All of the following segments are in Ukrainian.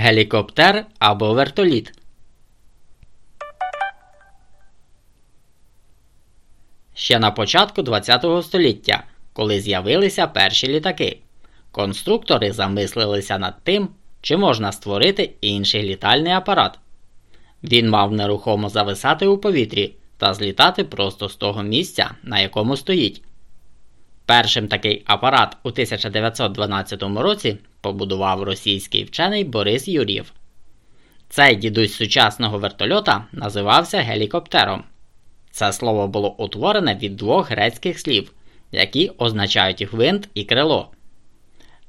Гелікоптер або вертоліт. Ще на початку ХХ століття, коли з'явилися перші літаки, конструктори замислилися над тим, чи можна створити інший літальний апарат. Він мав нерухомо зависати у повітрі та злітати просто з того місця, на якому стоїть. Першим такий апарат у 1912 році побудував російський вчений Борис Юр'єв. Цей дідусь сучасного вертольота називався гелікоптером. Це слово було утворене від двох грецьких слів, які означають гвинт і крило.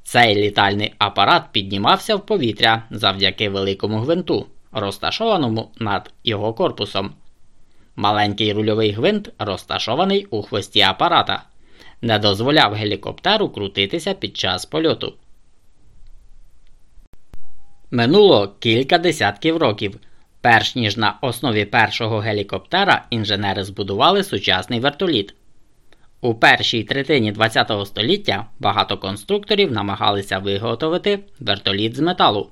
Цей літальний апарат піднімався в повітря завдяки великому гвинту, розташованому над його корпусом. Маленький рульовий гвинт розташований у хвості апарата, не дозволяв гелікоптеру крутитися під час польоту. Минуло кілька десятків років, перш ніж на основі першого гелікоптера інженери збудували сучасний вертоліт. У першій третині ХХ століття багато конструкторів намагалися виготовити вертоліт з металу,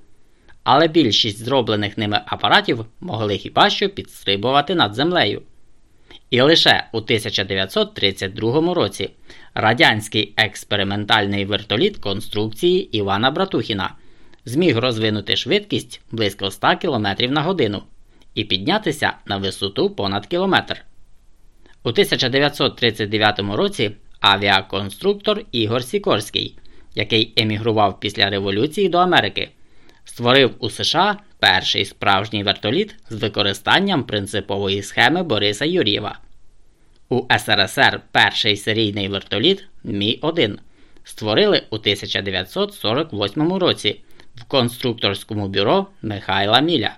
але більшість зроблених ними апаратів могли хіба що підстрибувати над землею. І лише у 1932 році радянський експериментальний вертоліт конструкції Івана Братухіна зміг розвинути швидкість близько 100 км на годину і піднятися на висоту понад кілометр. У 1939 році авіаконструктор Ігор Сікорський, який емігрував після революції до Америки, створив у США перший справжній вертоліт з використанням принципової схеми Бориса Юр'єва. У СРСР перший серійний вертоліт Мі 1 створили у 1948 році в конструкторському бюро Михайла Міля.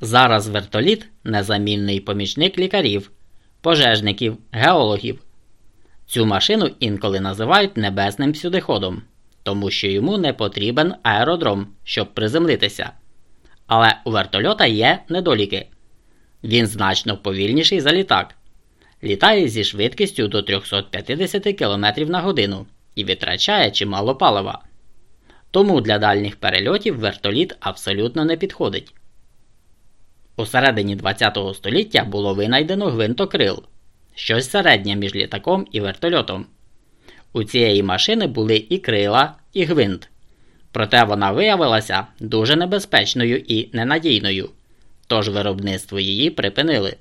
Зараз вертоліт незамінний помічник лікарів, пожежників, геологів. Цю машину інколи називають небесним сюдиходом, тому що йому не потрібен аеродром, щоб приземлитися. Але у вертольота є недоліки. Він значно повільніший за літак. Літає зі швидкістю до 350 км на годину і витрачає чимало палива. Тому для дальніх перельотів вертоліт абсолютно не підходить. У середині ХХ століття було винайдено гвинтокрил, щось середнє між літаком і вертольотом. У цієї машини були і крила, і гвинт. Проте вона виявилася дуже небезпечною і ненадійною, тож виробництво її припинили.